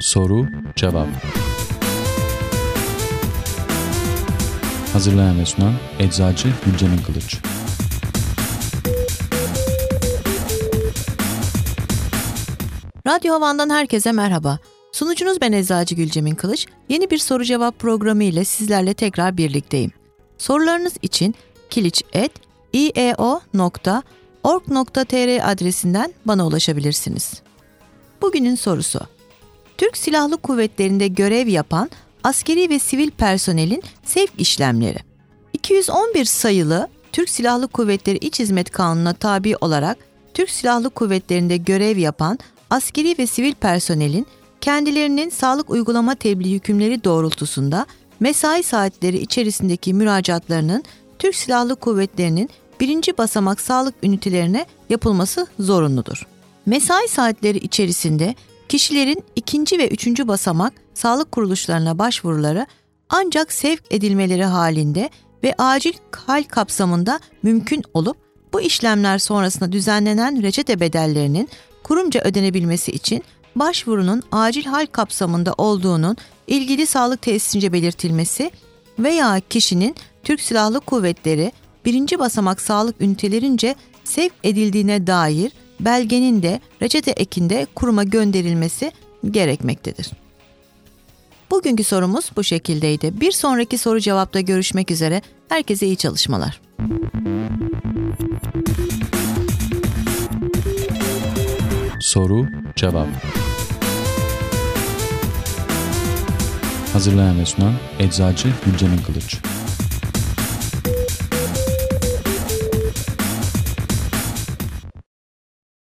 Soru Cevap Hazırlayan ve sunan Eczacı Gülcemin Kılıç Radyo Havan'dan herkese merhaba. Sunucunuz ben Eczacı Gülcemin Kılıç. Yeni bir soru cevap programı ile sizlerle tekrar birlikteyim. Sorularınız için kiliç.ieo.org.tr adresinden bana ulaşabilirsiniz. Bugünün sorusu. Türk Silahlı Kuvvetleri'nde görev yapan askeri ve sivil personelin sevk işlemleri. 211 sayılı Türk Silahlı Kuvvetleri İç Hizmet Kanunu'na tabi olarak Türk Silahlı Kuvvetleri'nde görev yapan askeri ve sivil personelin kendilerinin sağlık uygulama tebliğ hükümleri doğrultusunda mesai saatleri içerisindeki müracaatlarının Türk Silahlı Kuvvetleri'nin birinci basamak sağlık ünitelerine yapılması zorunludur. Mesai saatleri içerisinde kişilerin ikinci ve üçüncü basamak sağlık kuruluşlarına başvuruları ancak sevk edilmeleri halinde ve acil hal kapsamında mümkün olup bu işlemler sonrasında düzenlenen reçete bedellerinin kurumca ödenebilmesi için başvurunun acil hal kapsamında olduğunun ilgili sağlık tesisince belirtilmesi veya kişinin Türk Silahlı Kuvvetleri birinci basamak sağlık ünitelerince sevk edildiğine dair belgenin de reçete ekinde kuruma gönderilmesi gerekmektedir. Bugünkü sorumuz bu şekildeydi. Bir sonraki soru cevapta görüşmek üzere. Herkese iyi çalışmalar. Soru Cevap Hazırlayan ve sunan Eczacı Gülcemin Kılıç